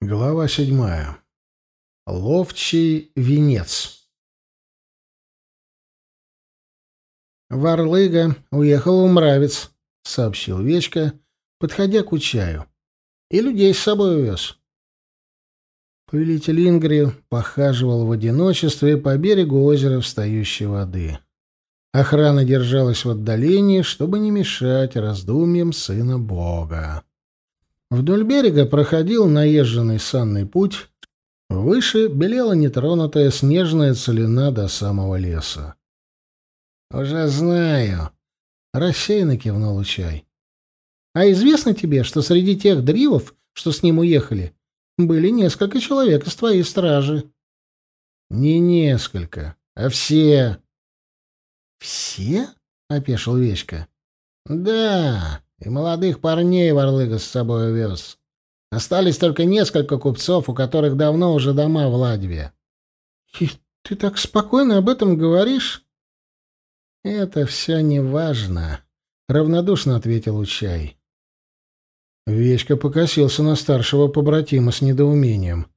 Глава седьмая. Ловчий венец. «Варлыга уехал в Мравец», — сообщил Вечка, подходя к чаю. «И людей с собой увез». Повелитель Ингри похаживал в одиночестве по берегу озера встающей воды. Охрана держалась в отдалении, чтобы не мешать раздумьям сына бога. Вдоль берега проходил наезженный санный путь. Выше белела нетронутая снежная целина до самого леса. «Уже знаю», — рассеянно кивнул Чай. «А известно тебе, что среди тех дривов, что с ним уехали, были несколько человек из твоей стражи?» «Не несколько, а все». «Все?» — опешил Вечка. «Да, и молодых парней Варлыга с собой увез. Остались только несколько купцов, у которых давно уже дома в И ты так спокойно об этом говоришь? — Это все не важно, — равнодушно ответил Учай. Вечка покосился на старшего побратима с недоумением.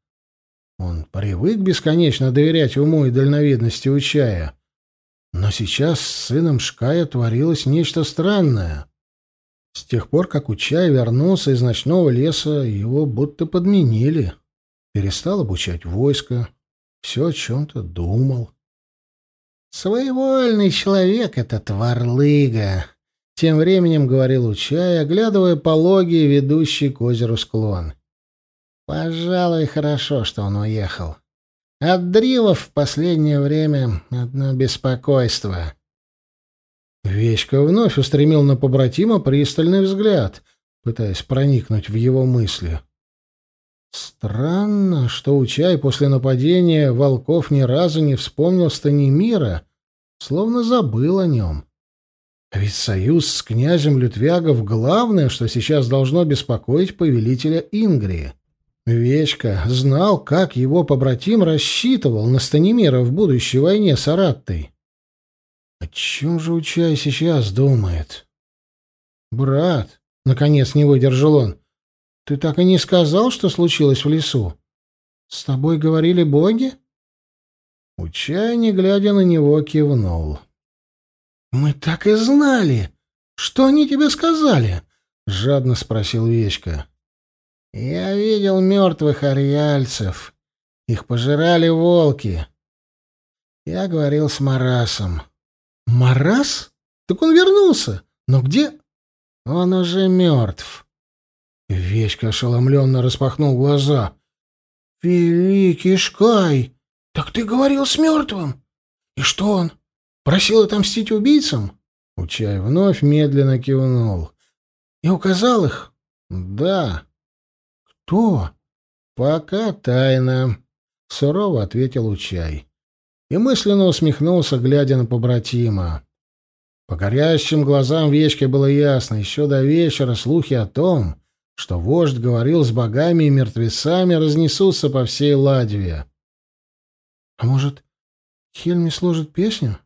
Он привык бесконечно доверять уму и дальновидности Учая. Но сейчас с сыном Шкая творилось нечто странное — с тех пор, как Учай вернулся из ночного леса, его будто подменили. Перестал обучать войско, все о чем-то думал. «Своевольный человек этот Варлыга», — тем временем говорил Учай, оглядывая пологий, ведущий к озеру склон. «Пожалуй, хорошо, что он уехал. От дривов в последнее время одно беспокойство». Вечка вновь устремил на побратима пристальный взгляд, пытаясь проникнуть в его мысли. Странно, что Учай после нападения волков ни разу не вспомнил Станимира, словно забыл о нем. А ведь союз с князем Лютвягов — главное, что сейчас должно беспокоить повелителя Ингрии. Вечка знал, как его побратим рассчитывал на Станимира в будущей войне с Араттой. О чем же Учай сейчас думает? Брат, наконец не выдержал он. Ты так и не сказал, что случилось в лесу? С тобой говорили боги? Учай, не глядя на него, кивнул. Мы так и знали. Что они тебе сказали? жадно спросил Вечка. Я видел мертвых ариальцев. Их пожирали волки. Я говорил с Марасом. Марас? Так он вернулся. Но где? Он уже мертв. Вечка ошеломленно распахнул глаза. «Великий Шкай! Так ты говорил с мертвым? И что он? Просил отомстить убийцам?» Учай вновь медленно кивнул. «И указал их?» «Да». «Кто?» «Пока тайна», — сурово ответил Учай и мысленно усмехнулся, глядя на побратима. По горящим глазам Вечки было ясно, еще до вечера слухи о том, что вождь говорил с богами и мертвецами, разнесутся по всей Ладве. — А может, Хельми сложит песню?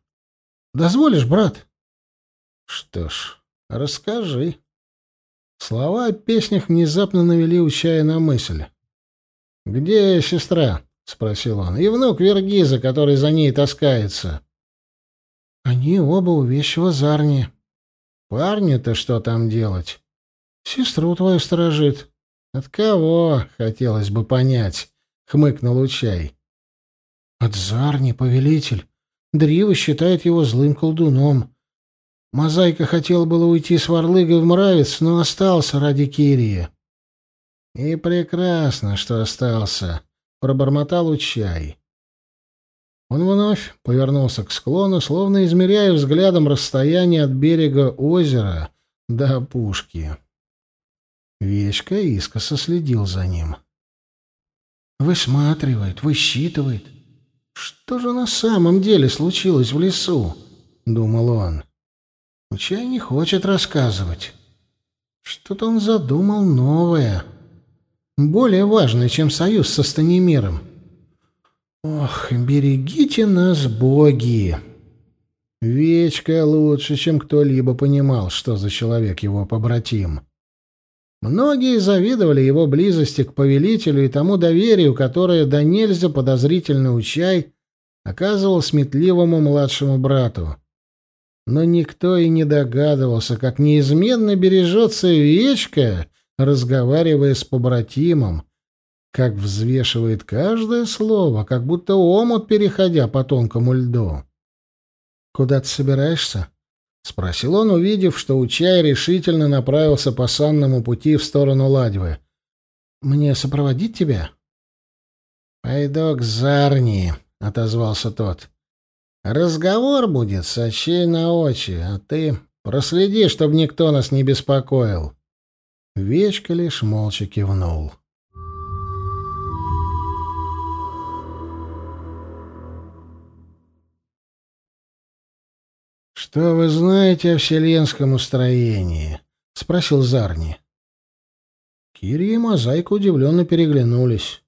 Дозволишь, брат? — Что ж, расскажи. Слова о песнях внезапно навели Учая на мысль. — Где сестра? — спросил он. — И внук Вергиза, который за ней таскается. — Они оба у вещего Зарни. — Парню-то что там делать? — Сестру твою сторожит. — От кого, хотелось бы понять, — хмыкнул Учай. — От Зарни, повелитель. Дрива считает его злым колдуном. Мозаика хотел было уйти с Варлыгой в Мравец, но остался ради Кирии. — И прекрасно, что остался, пробормотал Учай. Он вновь повернулся к склону, словно измеряя взглядом расстояние от берега озера до опушки. Вечка искоса следил за ним. Высматривает, высчитывает. Что же на самом деле случилось в лесу? Думал он. Учай не хочет рассказывать. Что-то он задумал новое. — более важное, чем союз со Станимиром. Ох, берегите нас, боги! Вечка лучше, чем кто-либо понимал, что за человек его побратим. Многие завидовали его близости к повелителю и тому доверию, которое до нельзя подозрительный Учай оказывал сметливому младшему брату. Но никто и не догадывался, как неизменно бережется Вечка, разговаривая с побратимом, как взвешивает каждое слово, как будто омут, переходя по тонкому льду. «Куда ты собираешься?» — спросил он, увидев, что Учай решительно направился по санному пути в сторону Ладьвы. «Мне сопроводить тебя?» «Пойду к Зарни», — отозвался тот. «Разговор будет с очей на очи, а ты проследи, чтобы никто нас не беспокоил». Вечка лишь молча кивнул. «Что вы знаете о вселенском устроении?» — спросил Зарни. Кири и Мозаика удивленно переглянулись.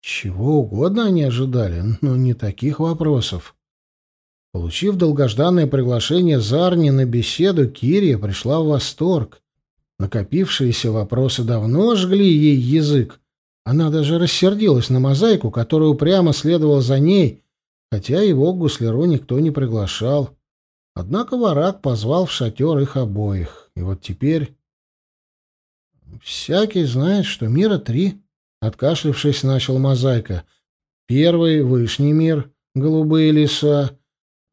Чего угодно они ожидали, но не таких вопросов. Получив долгожданное приглашение Зарни на беседу, Кирия пришла в восторг. Накопившиеся вопросы давно жгли ей язык. Она даже рассердилась на мозаику, которая упрямо следовала за ней, хотя его к гусляру никто не приглашал. Однако Варак позвал в шатер их обоих. И вот теперь... «Всякий знает, что мира три», — откашлившись, начал Мозаика. «Первый — Вышний мир, голубые леса.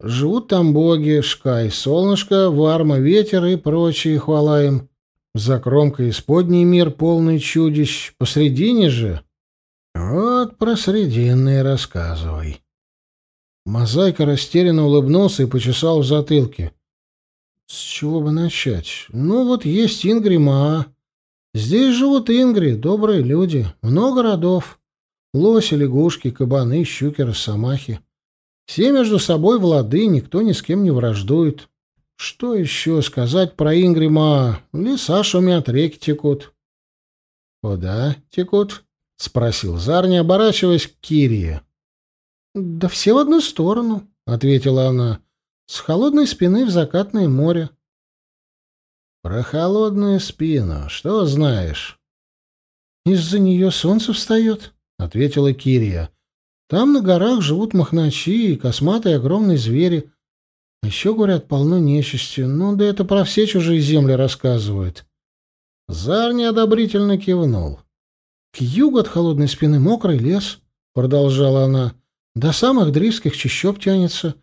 Живут там боги, Шкай, Солнышко, Варма, Ветер и прочие, хвала им. За кромкой исподний мир, полный чудищ. Посредине же... Вот про срединные рассказывай. Мозаика растерянно улыбнулся и почесал в затылке. С чего бы начать? Ну вот есть Ингрима. Здесь живут ингри, добрые люди, много родов. Лоси, лягушки, кабаны, щуки, росомахи. Все между собой влады, никто ни с кем не враждует. Что еще сказать про Ингрима? Леса шумят, реки текут. — Куда текут? — спросил Зарни, оборачиваясь к Кирии. — Да все в одну сторону, — ответила она. — С холодной спины в закатное море. — Про холодную спину что знаешь? — Из-за нее солнце встает, — ответила Кирия. — Там на горах живут махначи и косматые огромные звери — еще, говорят, полно нечисти. Ну, да это про все чужие земли рассказывают. Зар неодобрительно кивнул. К югу от холодной спины мокрый лес, продолжала она. До самых древских чащоб тянется.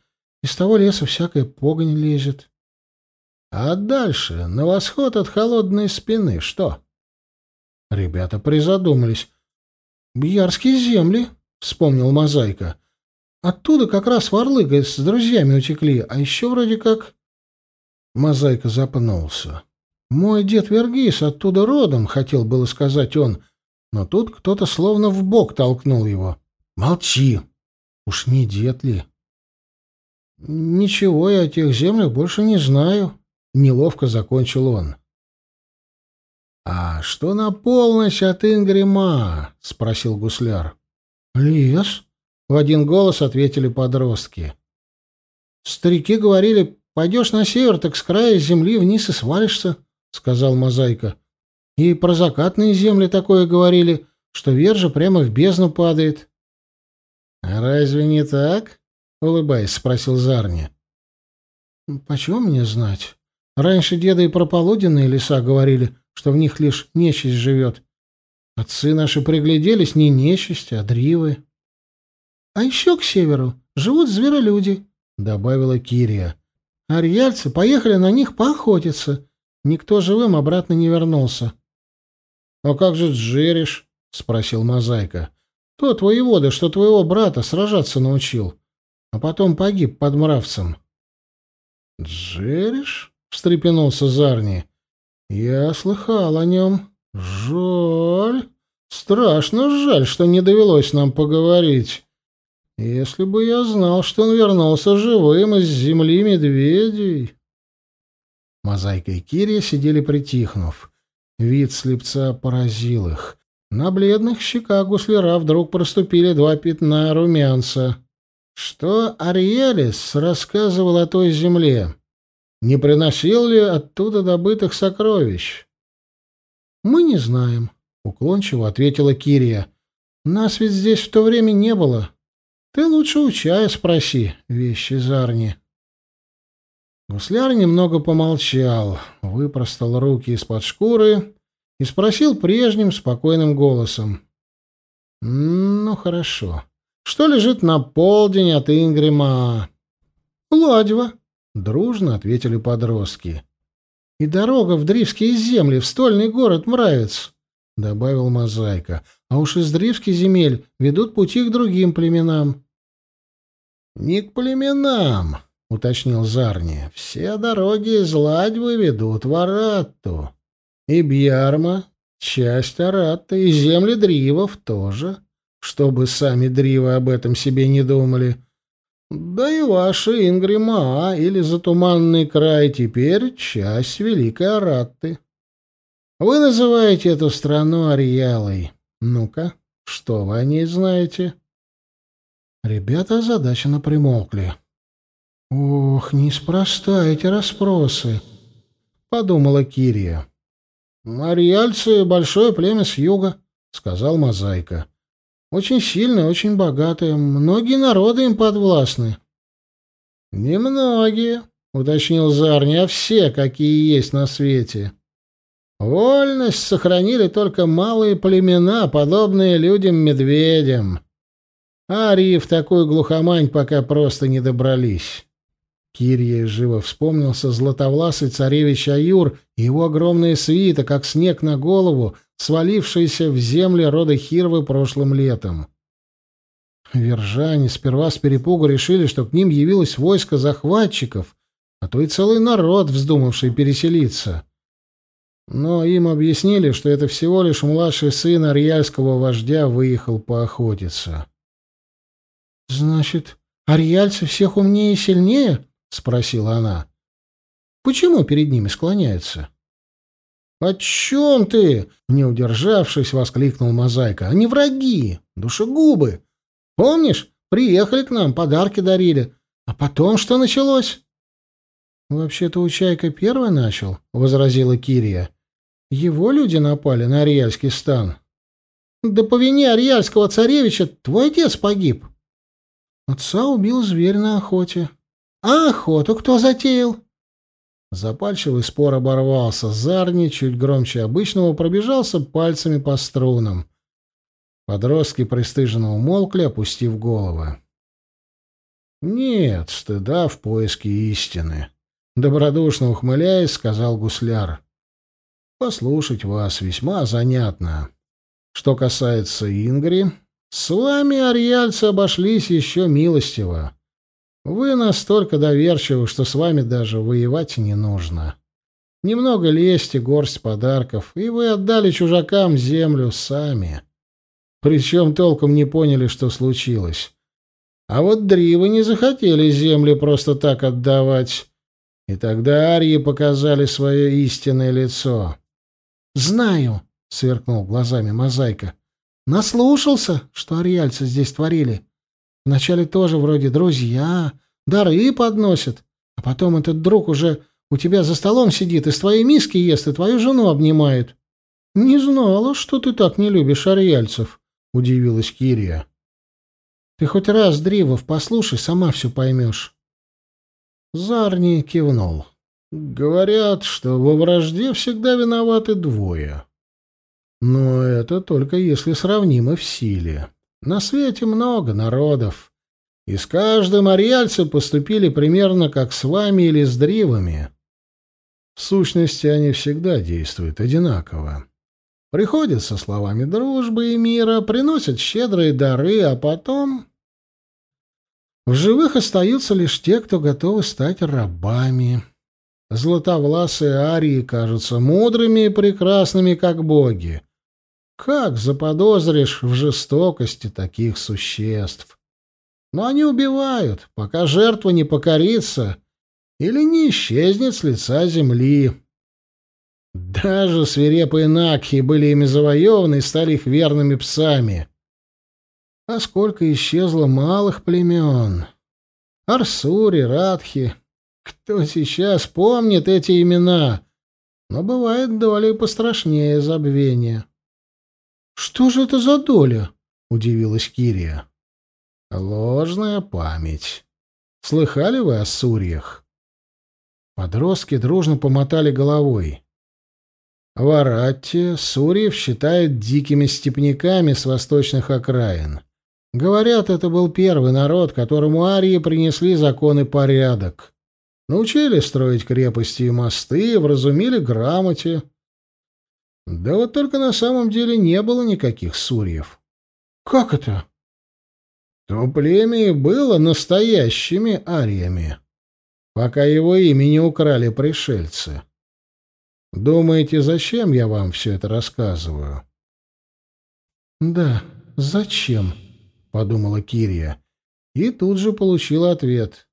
Из того леса всякая погонь лезет. А дальше, на восход от холодной спины, что? Ребята призадумались. «Бьярские земли», — вспомнил Мозаика. Оттуда как раз Варлыга с друзьями утекли, а еще вроде как...» Мозаика запнулся. «Мой дед Вергис оттуда родом», — хотел было сказать он, но тут кто-то словно в бок толкнул его. «Молчи! Уж не дед ли?» «Ничего я о тех землях больше не знаю», — неловко закончил он. «А что на полночь от Ингрима?» — спросил гусляр. «Лес», в один голос ответили подростки. Старики говорили, пойдешь на север, так с края земли вниз и свалишься, сказал Мозаика. И про закатные земли такое говорили, что вержа прямо в бездну падает. «А разве не так? улыбаясь, спросил Зарни. Почем мне знать? Раньше деды и про полуденные леса говорили, что в них лишь нечисть живет. Отцы наши пригляделись не нечисть, а дривы. А еще к северу живут зверолюди, — добавила Кирия. Ариальцы поехали на них поохотиться. Никто живым обратно не вернулся. — А как же Джериш? — спросил Мозаика. — Тот воевода, что твоего брата сражаться научил, а потом погиб под мравцем. — Джериш? — встрепенулся Зарни. — Я слыхал о нем. Жаль. Страшно жаль, что не довелось нам поговорить. Если бы я знал, что он вернулся живым из земли медведей. Мозаика и Кирия сидели притихнув. Вид слепца поразил их. На бледных щеках гусляра вдруг проступили два пятна румянца. Что Ариэлис рассказывал о той земле? Не приносил ли оттуда добытых сокровищ? Мы не знаем, уклончиво ответила Кирия. Нас ведь здесь в то время не было. Ты лучше у чая спроси, вещи Зарни. Гусляр немного помолчал, выпростал руки из-под шкуры и спросил прежним спокойным голосом. «Ну, хорошо. Что лежит на полдень от Ингрима?» «Ладьва», — дружно ответили подростки. «И дорога в Дривские земли, в стольный город Мравец», — добавил Мозаика. «А уж из Дривских земель ведут пути к другим племенам». «Не к племенам», — уточнил Зарни. «Все дороги из Ладьвы ведут в Аратту. И Бьярма — часть Аратта, и земли Дривов тоже, чтобы сами Дривы об этом себе не думали». Да и ваши Ингрима или Затуманный край теперь часть Великой Аратты. Вы называете эту страну Ариялой. Ну-ка, что вы о ней знаете? Ребята озадаченно примолкли. «Ох, неспроста эти расспросы», — подумала Кирия. «Ариальцы — большое племя с юга», — сказал Мозаика. Очень сильные, очень богатые. Многие народы им подвластны. Немногие, уточнил Зарни, а все, какие есть на свете. Вольность сохранили только малые племена, подобные людям-медведям. Арии в такую глухомань пока просто не добрались. Кирье живо вспомнился златовласый царевич Аюр и его огромная свита, как снег на голову, свалившаяся в земли рода Хирвы прошлым летом. Вержане сперва с перепугу решили, что к ним явилось войско захватчиков, а то и целый народ, вздумавший переселиться. Но им объяснили, что это всего лишь младший сын арьяльского вождя выехал поохотиться. «Значит, арьяльцы всех умнее и сильнее?» — спросила она. «Почему перед ними склоняются?» «О чем ты?» — не удержавшись, воскликнул Мозаика. «Они враги, душегубы. Помнишь, приехали к нам, подарки дарили. А потом что началось?» «Вообще-то у Чайка первый начал», — возразила Кирия. «Его люди напали на Ариальский стан». «Да по вине Ариальского царевича твой отец погиб». «Отца убил зверь на охоте», а охоту кто затеял? Запальчивый спор оборвался. Зарни чуть громче обычного пробежался пальцами по струнам. Подростки пристыженно умолкли, опустив головы. «Нет стыда в поиске истины», — добродушно ухмыляясь, сказал гусляр. «Послушать вас весьма занятно. Что касается Ингри, с вами ариальцы обошлись еще милостиво. Вы настолько доверчивы, что с вами даже воевать не нужно. Немного лести, горсть подарков, и вы отдали чужакам землю сами. Причем толком не поняли, что случилось. А вот дривы не захотели земли просто так отдавать. И тогда арии показали свое истинное лицо. «Знаю», — сверкнул глазами Мозаика. «Наслушался, что ариальцы здесь творили. Вначале тоже вроде друзья, дары подносят, а потом этот друг уже у тебя за столом сидит, из твоей миски ест и твою жену обнимает. — Не знала, что ты так не любишь ариальцев, — удивилась Кирия. — Ты хоть раз, Дривов, послушай, сама все поймешь. Зарни кивнул. — Говорят, что во вражде всегда виноваты двое. Но это только если сравнимы в силе. На свете много народов, и с каждым ариальцы поступили примерно как с вами или с дривами. В сущности, они всегда действуют одинаково. Приходят со словами дружбы и мира, приносят щедрые дары, а потом... В живых остаются лишь те, кто готовы стать рабами. Златовласые арии кажутся мудрыми и прекрасными, как боги. Как заподозришь в жестокости таких существ? Но они убивают, пока жертва не покорится или не исчезнет с лица земли. Даже свирепые Накхи были ими завоеваны и стали их верными псами. А сколько исчезло малых племен! Арсури, Радхи. Кто сейчас помнит эти имена? но бывает доля пострашнее забвения. «Что же это за доля?» — удивилась Кирия. «Ложная память. Слыхали вы о сурьях?» Подростки дружно помотали головой. В Аратте сурьев считают дикими степняками с восточных окраин. Говорят, это был первый народ, которому арии принесли закон и порядок. Научили строить крепости и мосты, вразумили грамоте. Да вот только на самом деле не было никаких сурьев. Как это? То племя и было настоящими ариями, пока его имя не украли пришельцы. Думаете, зачем я вам все это рассказываю? Да, зачем? подумала Кирия и тут же получила ответ.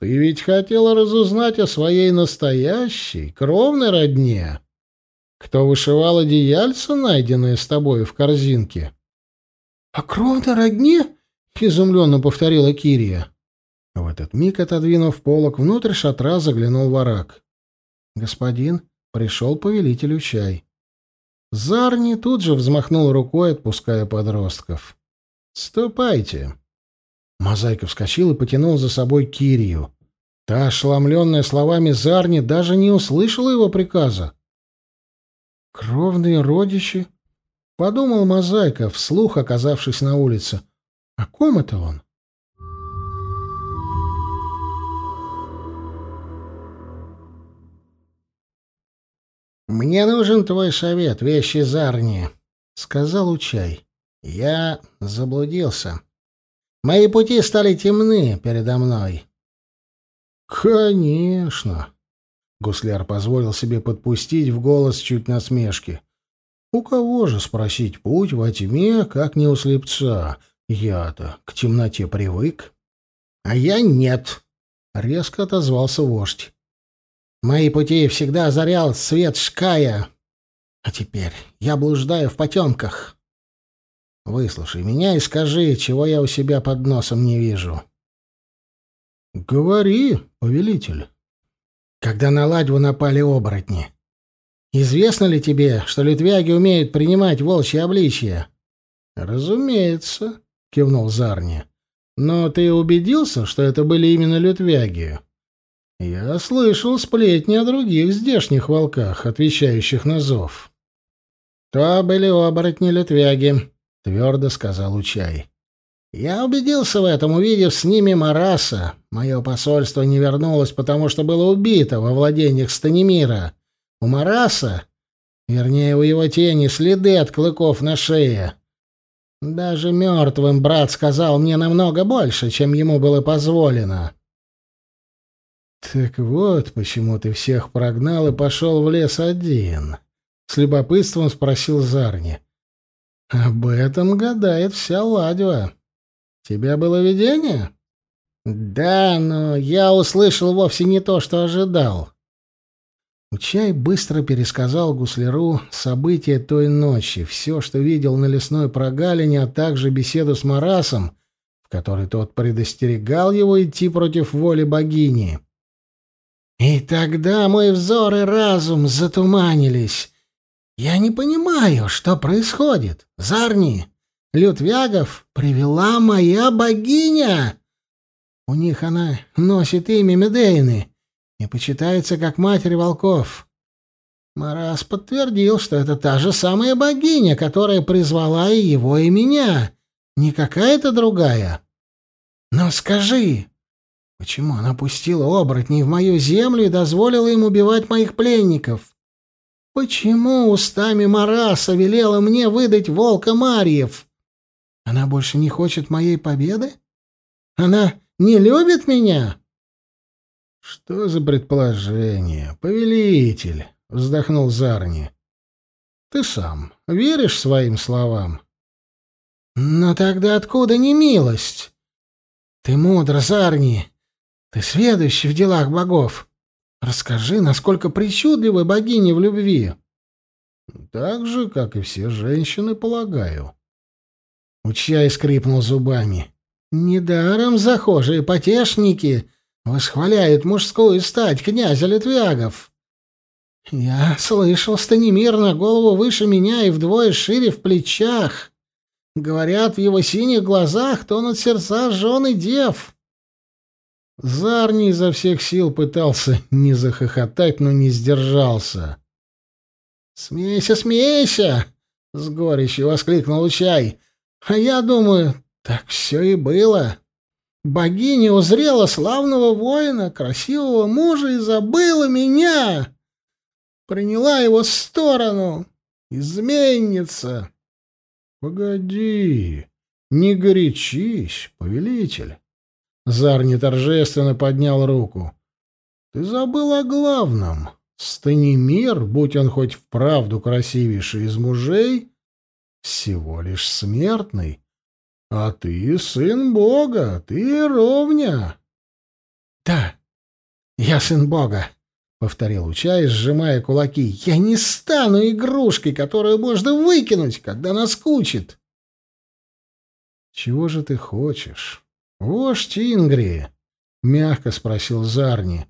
Ты ведь хотела разузнать о своей настоящей кровной родне. Кто вышивал одеяльца, найденное с тобой в корзинке? — О кровной родне? — изумленно повторила Кирия. В этот миг, отодвинув полок, внутрь шатра заглянул ворак. «Господин, пришел повелителю чай». Зарни тут же взмахнул рукой, отпуская подростков. «Ступайте». Мозаика вскочил и потянул за собой Кирию. Та, ошеломленная словами Зарни, даже не услышала его приказа. «Кровные родичи?» — подумал Мозаика, вслух оказавшись на улице. «О ком это он?» «Мне нужен твой совет, вещи Зарни», — сказал Учай. «Я заблудился. Мои пути стали темны передо мной». «Конечно!» — гусляр позволил себе подпустить в голос чуть насмешки. «У кого же спросить путь во тьме, как не у слепца? Я-то к темноте привык». «А я нет», — резко отозвался вождь. Мои пути всегда озарял свет Шкая. А теперь я блуждаю в потемках. Выслушай меня и скажи, чего я у себя под носом не вижу. Говори, повелитель. Когда на ладьву напали оборотни. Известно ли тебе, что литвяги умеют принимать волчье обличье? Разумеется, кивнул Зарни. Но ты убедился, что это были именно литвяги? Я слышал сплетни о других здешних волках, отвечающих на зов. То были оборотни-литвяги, твердо сказал Учай. Я убедился в этом, увидев с ними Мараса. Мое посольство не вернулось, потому что было убито во владениях Станимира. У Мараса, вернее, у его тени, следы от клыков на шее. Даже мертвым брат сказал мне намного больше, чем ему было позволено. «Так вот, почему ты всех прогнал и пошел в лес один?» — с любопытством спросил Зарни. «Об этом гадает вся ладьва. Тебя было видение?» «Да, но я услышал вовсе не то, что ожидал». Учай быстро пересказал Гусляру события той ночи, все, что видел на лесной прогалине, а также беседу с Марасом, в которой тот предостерегал его идти против воли богини. И тогда мой взор и разум затуманились. Я не понимаю, что происходит. Зарни, Лютвягов привела моя богиня. У них она носит имя Медейны и почитается как матерь волков. Марас подтвердил, что это та же самая богиня, которая призвала и его, и меня, не какая-то другая. Но скажи, Почему она пустила оборотней в мою землю и дозволила им убивать моих пленников? Почему устами Мараса велела мне выдать волка Марьев? Она больше не хочет моей победы? Она не любит меня? Что за предположение, повелитель? вздохнул Зарни. Ты сам веришь своим словам? Но тогда откуда не милость? Ты мудр, Зарни. Ты сведущий в делах богов. Расскажи, насколько причудливы богини в любви. Так же, как и все женщины, полагаю. Учай скрипнул зубами. Недаром захожие потешники восхваляют мужскую стать князя Литвягов. Я слышал, Станимир на голову выше меня и вдвое шире в плечах. Говорят, в его синих глазах тонут сердца жен и дев. Зарни изо всех сил пытался не захохотать, но не сдержался. «Смейся, смейся!» — с горечью воскликнул Чай. «А я думаю, так все и было. Богиня узрела славного воина, красивого мужа и забыла меня. Приняла его сторону. Изменница!» «Погоди, не горячись, повелитель!» Зарни торжественно поднял руку. «Ты забыл о главном. Станимир, будь он хоть вправду красивейший из мужей, всего лишь смертный. А ты сын Бога, ты ровня». «Да, я сын Бога», — повторил Учай, сжимая кулаки. «Я не стану игрушкой, которую можно выкинуть, когда наскучит». «Чего же ты хочешь?» «Вождь Ингри?» — мягко спросил Зарни.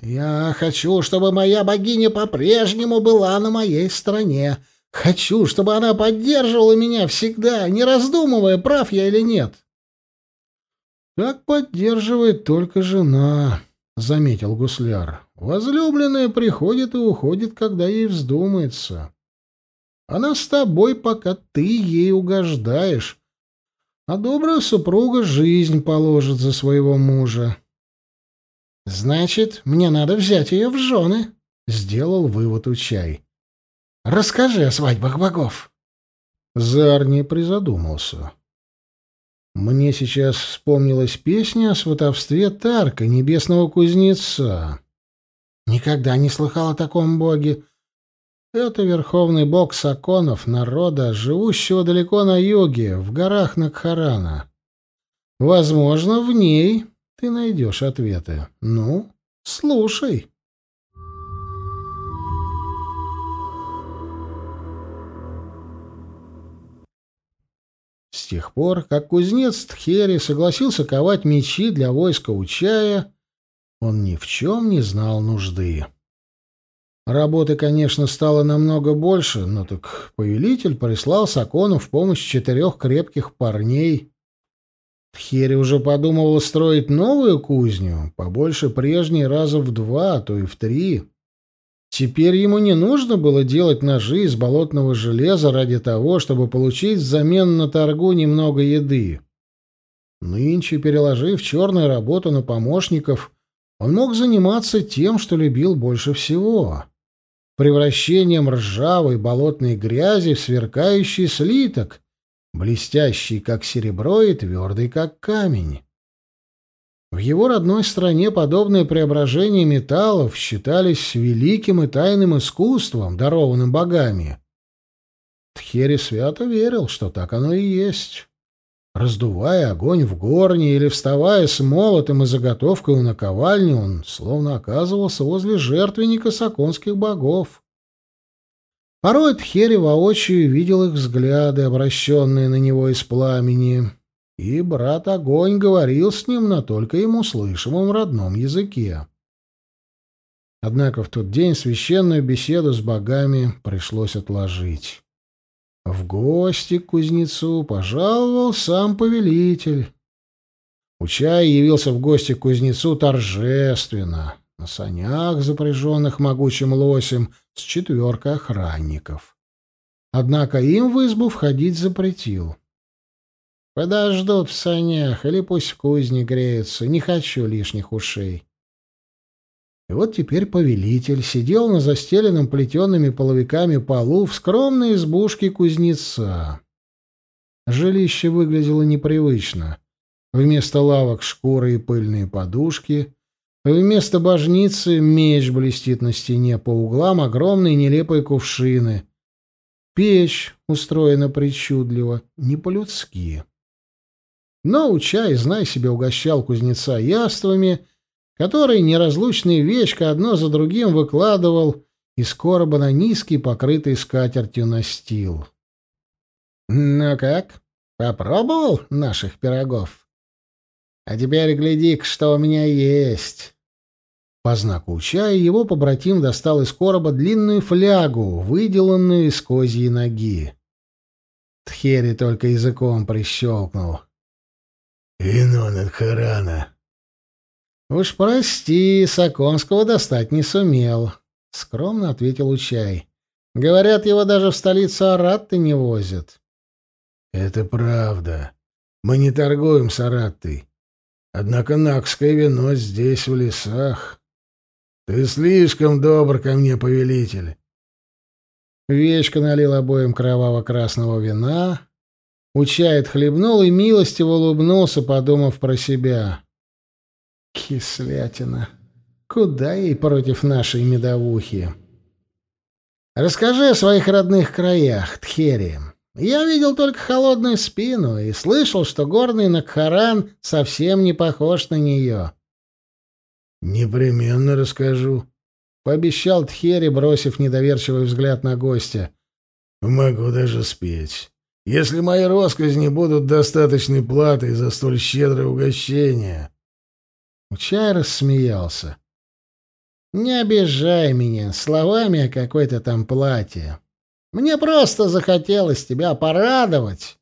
«Я хочу, чтобы моя богиня по-прежнему была на моей стороне. Хочу, чтобы она поддерживала меня всегда, не раздумывая, прав я или нет». «Так поддерживает только жена», — заметил гусляр. «Возлюбленная приходит и уходит, когда ей вздумается. Она с тобой, пока ты ей угождаешь, а добрая супруга жизнь положит за своего мужа. «Значит, мне надо взять ее в жены», — сделал вывод Учай. «Расскажи о свадьбах богов». Зарни призадумался. Мне сейчас вспомнилась песня о сватовстве Тарка, небесного кузнеца. Никогда не слыхал о таком боге, это верховный бог саконов, народа, живущего далеко на юге, в горах Накхарана. Возможно, в ней ты найдешь ответы. Ну, слушай. С тех пор, как кузнец Тхери согласился ковать мечи для войска Учая, он ни в чем не знал нужды. Работы, конечно, стало намного больше, но так повелитель прислал Сакону в помощь четырех крепких парней. Тхери уже подумывал строить новую кузню, побольше прежней раза в два, а то и в три. Теперь ему не нужно было делать ножи из болотного железа ради того, чтобы получить взамен на торгу немного еды. Нынче, переложив черную работу на помощников, он мог заниматься тем, что любил больше всего превращением ржавой болотной грязи в сверкающий слиток, блестящий, как серебро, и твердый, как камень. В его родной стране подобные преображения металлов считались великим и тайным искусством, дарованным богами. Тхери свято верил, что так оно и есть. Раздувая огонь в горне или вставая с молотом и заготовкой у наковальни, он словно оказывался возле жертвенника саконских богов. Порой Тхери воочию видел их взгляды, обращенные на него из пламени, и брат Огонь говорил с ним на только ему слышимом родном языке. Однако в тот день священную беседу с богами пришлось отложить. В гости к кузнецу пожаловал сам повелитель. Учай явился в гости к кузнецу торжественно, на санях, запряженных могучим лосем, с четверкой охранников. Однако им в избу входить запретил. «Подождут в санях, или пусть в кузне греются, не хочу лишних ушей». И вот теперь повелитель сидел на застеленном плетеными половиками полу в скромной избушке кузнеца. Жилище выглядело непривычно. Вместо лавок шкуры и пыльные подушки, вместо божницы меч блестит на стене, по углам огромные нелепые кувшины. Печь устроена причудливо, не по-людски. Но Учай, знай себе, угощал кузнеца яствами — который неразлучный вечка одно за другим выкладывал из короба на низкий, покрытый скатертью настил. «Ну как, попробовал наших пирогов? А теперь гляди что у меня есть». По знаку Учая его побратим достал из короба длинную флягу, выделанную из козьей ноги. Тхери только языком прищелкнул. «Вино Надхарана». «Уж прости, Саконского достать не сумел», — скромно ответил Учай. «Говорят, его даже в столицу Аратты не возят». «Это правда. Мы не торгуем с Араттой. Однако накское вино здесь, в лесах. Ты слишком добр ко мне, повелитель». Вечка налил обоим кроваво-красного вина, Учай отхлебнул и милостиво улыбнулся, подумав про себя. Кислятина. Куда ей против нашей медовухи? Расскажи о своих родных краях, Тхери. Я видел только холодную спину и слышал, что горный Накхаран совсем не похож на нее. Непременно расскажу, пообещал Тхери, бросив недоверчивый взгляд на гостя. Могу даже спеть. Если мои росказни будут достаточной платой за столь щедрое угощение. Учай рассмеялся. «Не обижай меня словами о какой-то там платье. Мне просто захотелось тебя порадовать,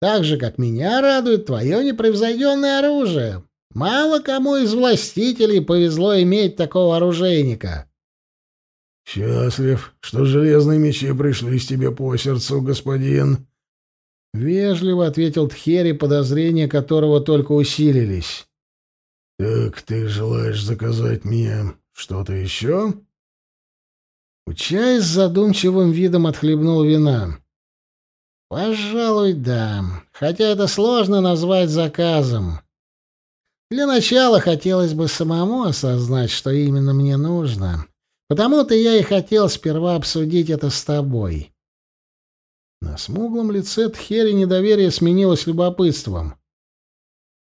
так же, как меня радует твое непревзойденное оружие. Мало кому из властителей повезло иметь такого оружейника». «Счастлив, что железные мечи пришлись тебе по сердцу, господин», — вежливо ответил Тхери, подозрения которого только усилились. «Так ты желаешь заказать мне что-то еще?» Учай с задумчивым видом отхлебнул вина. «Пожалуй, да. Хотя это сложно назвать заказом. Для начала хотелось бы самому осознать, что именно мне нужно. Потому-то я и хотел сперва обсудить это с тобой». На смуглом лице Тхери недоверие сменилось любопытством.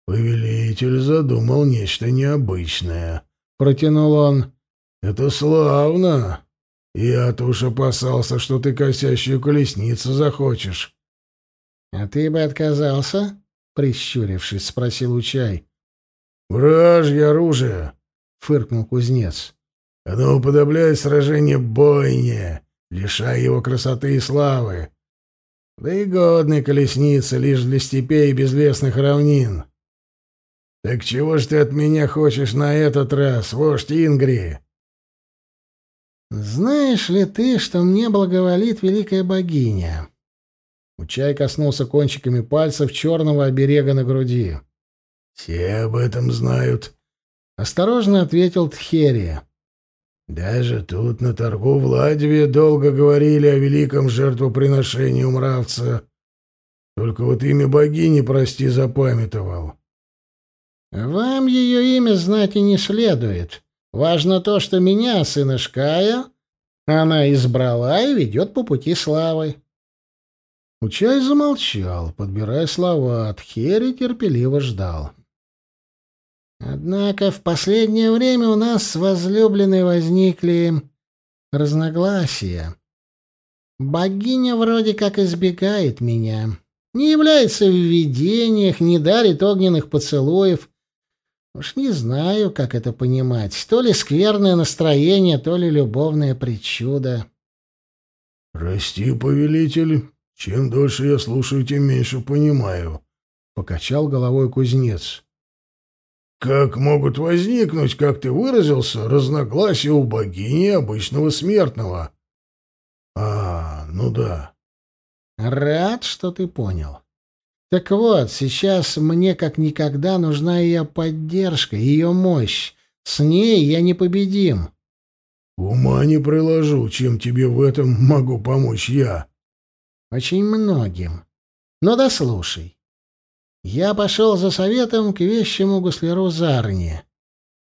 «Повелитель задумал нечто необычное», — протянул он. «Это славно. Я-то уж опасался, что ты косящую колесницу захочешь». «А ты бы отказался?» — прищурившись, спросил Учай. «Вражье оружие!» — фыркнул кузнец. «Оно уподобляет сражение бойне, лишая его красоты и славы. Да и годной колесницы лишь для степей и безлесных равнин. «Так чего ж ты от меня хочешь на этот раз, вождь Ингри?» «Знаешь ли ты, что мне благоволит великая богиня?» Учай коснулся кончиками пальцев черного оберега на груди. «Все об этом знают», — осторожно ответил Тхери. «Даже тут, на торгу в Ладьве, долго говорили о великом жертвоприношении умравца. Только вот имя богини, прости, запамятовал. Вам ее имя знать и не следует. Важно то, что меня, сына Шкая, она избрала и ведет по пути славы. Учай замолчал, подбирая слова, Тхери терпеливо ждал. Однако в последнее время у нас с возлюбленной возникли разногласия. Богиня вроде как избегает меня, не является в видениях, не дарит огненных поцелуев, Уж не знаю, как это понимать. То ли скверное настроение, то ли любовное причуда. «Прости, повелитель, чем дольше я слушаю, тем меньше понимаю», — покачал головой кузнец. «Как могут возникнуть, как ты выразился, разногласия у богини обычного смертного?» «А, ну да». «Рад, что ты понял. Так вот, сейчас мне как никогда нужна ее поддержка, ее мощь. С ней я непобедим. Ума не приложу, чем тебе в этом могу помочь я. Очень многим. Но дослушай. Я пошел за советом к вещему гусляру Зарне.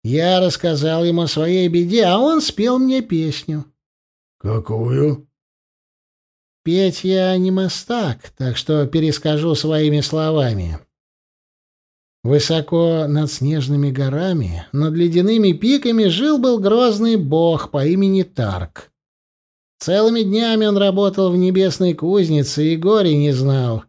Я рассказал ему о своей беде, а он спел мне песню. Какую? Петь я не мастак, так что перескажу своими словами. Высоко над снежными горами, над ледяными пиками жил-был грозный бог по имени Тарк. Целыми днями он работал в небесной кузнице и горе не знал.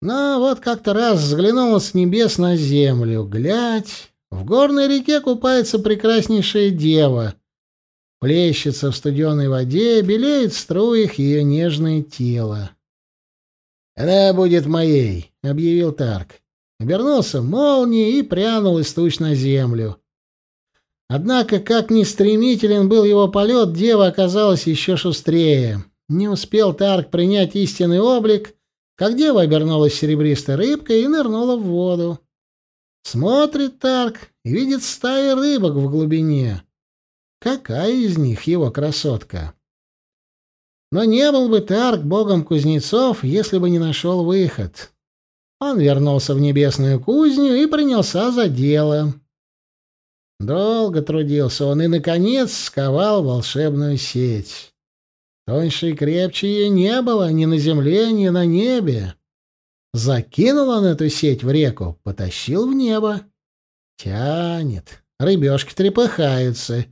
Но вот как-то раз взглянул с небес на землю, глядь, В горной реке купается прекраснейшая дева. Плещется в студеной воде, белеет в струях ее нежное тело. «Она будет моей», — объявил Тарк. Обернулся молнией и прянул из туч на землю. Однако, как ни стремителен был его полет, дева оказалась еще шустрее. Не успел Тарк принять истинный облик, как дева обернулась серебристой рыбкой и нырнула в воду. Смотрит Тарк и видит стаи рыбок в глубине. Какая из них его красотка? Но не был бы Тарк богом кузнецов, если бы не нашел выход. Он вернулся в небесную кузню и принялся за дело. Долго трудился он и, наконец, сковал волшебную сеть. Тоньше и крепче ее не было ни на земле, ни на небе. Закинул он эту сеть в реку, потащил в небо. Тянет, рыбешки трепыхаются.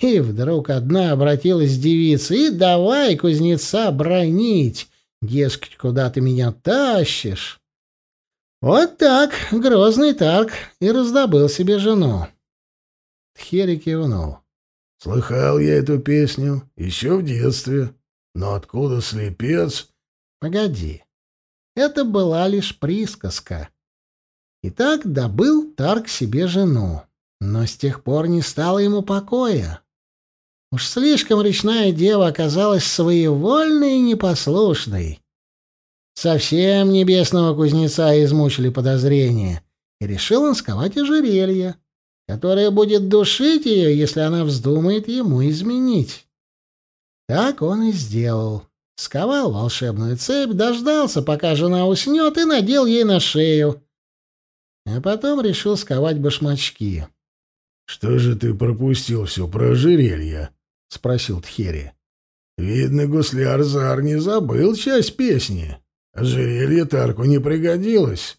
И вдруг одна обратилась девица, и давай кузнеца бронить. Дескать, куда ты меня тащишь? Вот так грозный Тарк и раздобыл себе жену. Тхери кивнул. Слыхал я эту песню еще в детстве. Но откуда слепец? Погоди. Это была лишь присказка. Итак, добыл Тарк себе жену, но с тех пор не стало ему покоя. Уж слишком речная дева оказалась своевольной и непослушной. Совсем небесного кузнеца измучили подозрения, и решил он сковать ожерелье, которое будет душить ее, если она вздумает ему изменить. Так он и сделал. Сковал волшебную цепь, дождался, пока жена уснет, и надел ей на шею. А потом решил сковать башмачки. — Что же ты пропустил все про ожерелье? — спросил Тхери. — Видно, гусляр Зар не забыл часть песни. Ожерелье Тарку не пригодилось.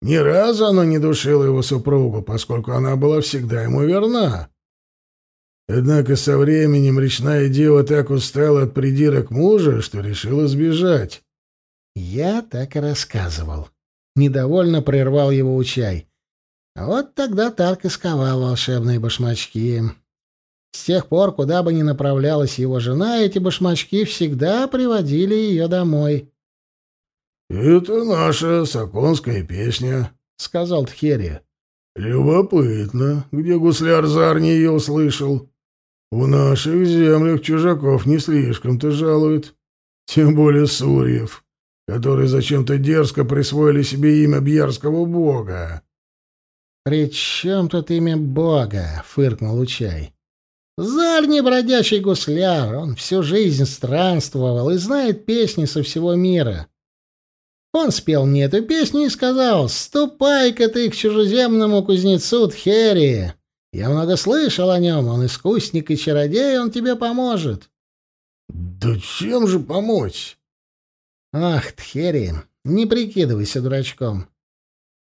Ни разу оно не душило его супругу, поскольку она была всегда ему верна. Однако со временем речная дева так устала от придирок мужа, что решила сбежать. Я так и рассказывал. Недовольно прервал его Учай. А вот тогда Тарк исковал волшебные башмачки. С тех пор, куда бы ни направлялась его жена, эти башмачки всегда приводили ее домой. «Это наша саконская песня», — сказал Тхери. «Любопытно, где гусляр Зарни ее услышал. В наших землях чужаков не слишком-то жалуют, тем более сурьев, которые зачем-то дерзко присвоили себе имя бьярского бога. «При чем тут имя бога?» — фыркнул Учай. «Заль не бродячий гусляр, он всю жизнь странствовал и знает песни со всего мира». Он спел мне эту песню и сказал «Ступай-ка ты к чужеземному кузнецу Тхери, я много слышал о нем. Он искусник и чародей, он тебе поможет. Да чем же помочь? Ах, Тхери, не прикидывайся дурачком.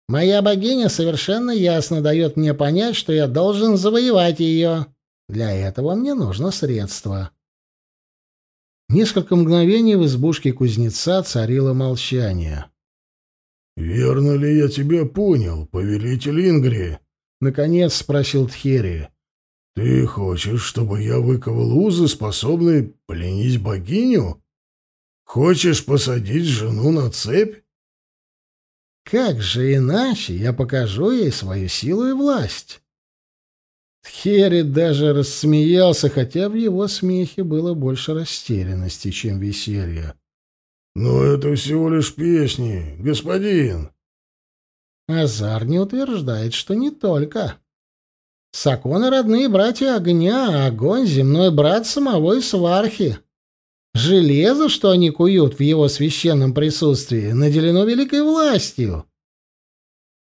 Моя богиня совершенно ясно дает мне понять, что я должен завоевать ее. Для этого мне нужно средство. Несколько мгновений в избушке кузнеца царило молчание. «Верно ли я тебя понял, повелитель Ингри?» Наконец спросил Тхери. «Ты хочешь, чтобы я выковал узы, способные пленить богиню? Хочешь посадить жену на цепь?» «Как же иначе я покажу ей свою силу и власть?» Тхери даже рассмеялся, хотя в его смехе было больше растерянности, чем веселья. «Но это всего лишь песни, господин!» Азар не утверждает, что не только. Саконы — родные братья огня, а огонь — земной брат самого Исвархи. Железо, что они куют в его священном присутствии, наделено великой властью.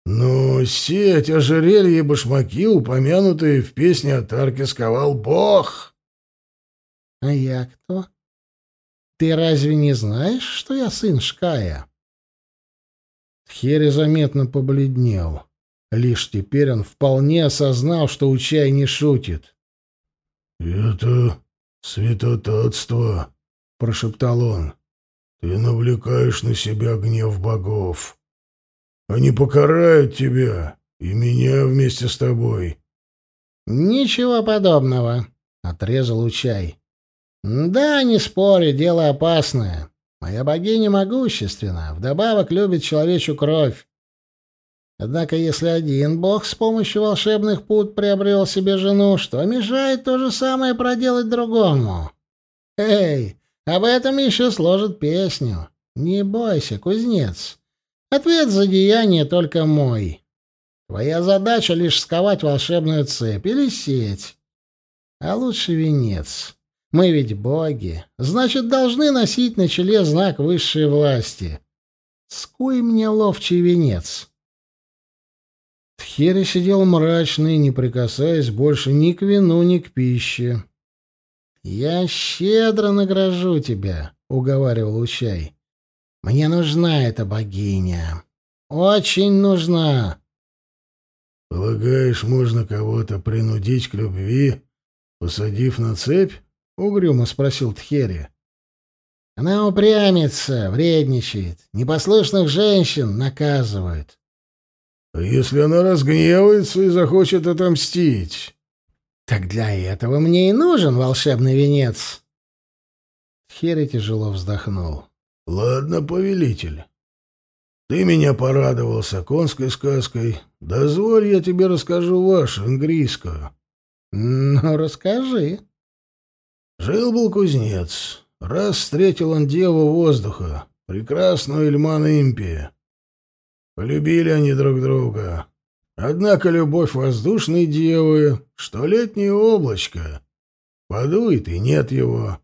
Но сеть, ожерелье и башмаки, упомянутые в песне о Тарке, сковал Бог. А я кто? Ты разве не знаешь, что я сын Шкая? Хери заметно побледнел. Лишь теперь он вполне осознал, что Учай не шутит. «Это святотатство», — прошептал он. «Ты навлекаешь на себя гнев богов. Они покарают тебя, И меня вместе с тобой. Ничего подобного, отрезал Учай. Да, не спорю, дело опасное. Моя богиня могущественна, вдобавок любит человечью кровь. Однако, если один бог с помощью волшебных пут приобрел себе жену, что мешает то же самое проделать другому? Эй, об этом еще сложат песню. Не бойся, кузнец. Ответ за деяние только мой. Твоя задача лишь сковать волшебную цепь или сеть. А лучше венец. Мы ведь боги, значит, должны носить на челе знак высшей власти. Скуй мне ловчий венец. Тхери сидел мрачный, не прикасаясь больше ни к вину, ни к пище. «Я щедро награжу тебя», — уговаривал Учай. «Мне нужна эта богиня. Очень нужна». «Полагаешь, можно кого-то принудить к любви, посадив на цепь?» — угрюмо спросил Тхери. «Она упрямится, вредничает, непослушных женщин наказывают». «А если она разгневается и захочет отомстить?» Так для этого мне и нужен волшебный венец. Хери тяжело вздохнул. Ладно, повелитель. Ты меня порадовал саконской сказкой. Дозволь, я тебе расскажу вашу, английскую. Ну, расскажи. Жил-был кузнец. Раз встретил он деву воздуха, прекрасную Эльман Импи. Полюбили они друг друга. Однако любовь воздушной девы, что летнее облачко. Подует, и нет его.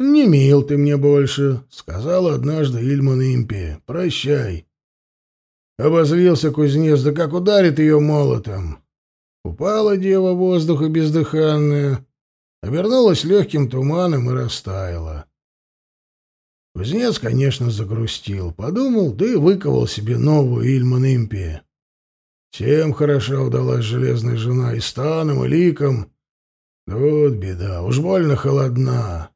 «Не мил ты мне больше», — сказал однажды Ильман Импи. «Прощай». Обозлился кузнец, да как ударит ее молотом. Упала дева воздуха бездыханная, обернулась легким туманом и растаяла. Кузнец, конечно, загрустил, подумал, да и выковал себе новую Ильман Импи. Всем хорошо удалась железная жена и станом, и ликом. Вот беда, уж больно холодна.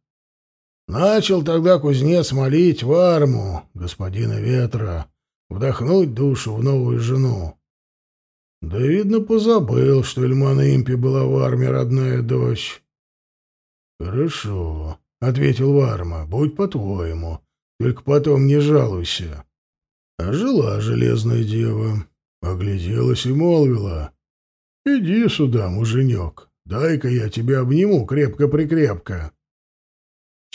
Начал тогда кузнец молить Варму, господина ветра, вдохнуть душу в новую жену. Да, видно, позабыл, что Эльмана Импи была в армии родная дочь. «Хорошо», — ответил Варма, — «будь по-твоему, только потом не жалуйся». А жила железная дева. Огляделась и молвила. «Иди сюда, муженек, дай-ка я тебя обниму крепко-прикрепко».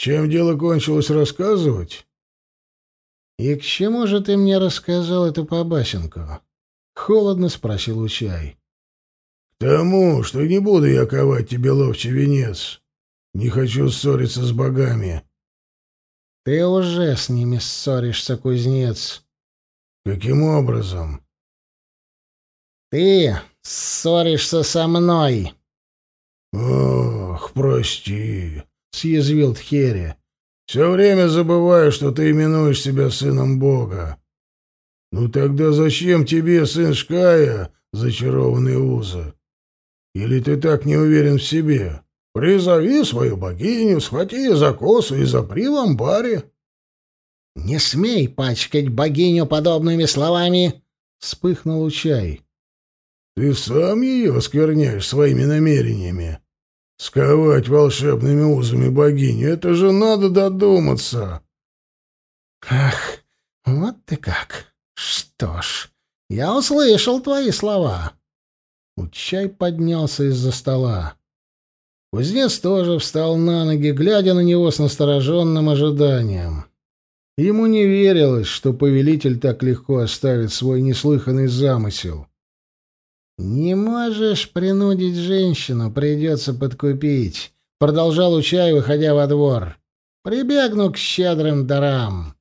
Чем дело кончилось рассказывать? «И к чему же ты мне рассказал эту побасенку?» — холодно спросил Учай. «К тому, что не буду я ковать тебе ловчий венец. Не хочу ссориться с богами». «Ты уже с ними ссоришься, кузнец». «Каким образом?» Ты ссоришься со мной. Ох, прости, съязвил Тхери. Все время забываю, что ты именуешь себя сыном Бога. Ну тогда зачем тебе, сын Шкая, зачарованный узы? Или ты так не уверен в себе? Призови свою богиню, схвати ее за косу и запри в амбаре. — Не смей пачкать богиню подобными словами! — вспыхнул Учай. Ты сам ее оскверняешь своими намерениями. Сковать волшебными узами богиню — это же надо додуматься. Ах, вот ты как. Что ж, я услышал твои слова. Учай поднялся из-за стола. Кузнец тоже встал на ноги, глядя на него с настороженным ожиданием. Ему не верилось, что повелитель так легко оставит свой неслыханный замысел. «Не можешь принудить женщину, придется подкупить», — продолжал Учай, выходя во двор. «Прибегну к щедрым дарам».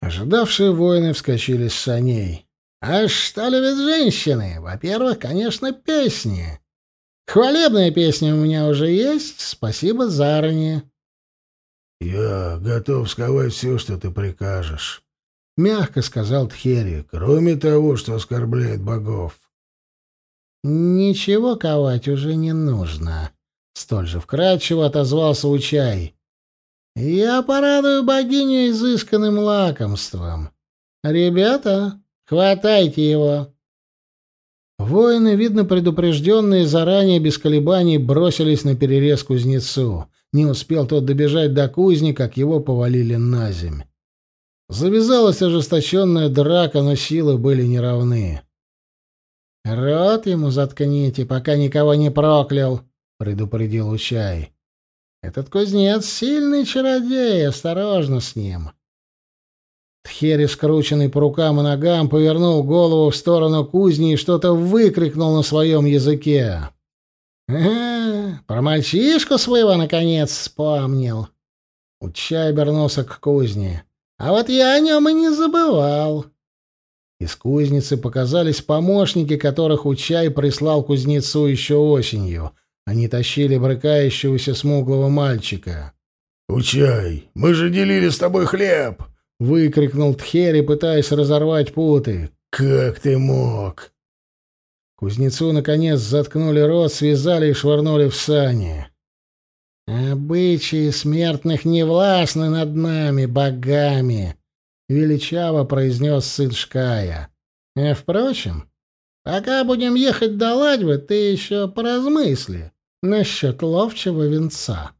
Ожидавшие воины вскочили с саней. «А что любят женщины? Во-первых, конечно, песни. Хвалебная песня у меня уже есть, спасибо заранее». «Я готов сковать все, что ты прикажешь», — мягко сказал Тхери, — «кроме того, что оскорбляет богов». «Ничего ковать уже не нужно», — столь же вкрадчиво отозвался Учай. «Я порадую богиню изысканным лакомством. Ребята, хватайте его!» Воины, видно предупрежденные заранее, без колебаний бросились на перерез кузнецу. Не успел тот добежать до кузни, как его повалили на земь. Завязалась ожесточенная драка, но силы были неравны. «Рот ему заткните, пока никого не проклял», — предупредил Учай. «Этот кузнец — сильный чародей, осторожно с ним». Тхери, скрученный по рукам и ногам, повернул голову в сторону кузни и что-то выкрикнул на своем языке. «Ага, про мальчишку своего, наконец, вспомнил». Учай обернулся к кузне. «А вот я о нем и не забывал». Из кузницы показались помощники, которых Учай прислал кузнецу еще осенью. Они тащили брыкающегося смуглого мальчика. «Учай, мы же делили с тобой хлеб!» — выкрикнул Тхери, пытаясь разорвать путы. «Как ты мог?» Кузнецу, наконец, заткнули рот, связали и швырнули в сани. «Обычаи смертных не властны над нами, богами!» Величаво произнес сын Шкая. А впрочем, пока будем ехать до Ладьвы, ты еще поразмысли насчет ловчего венца.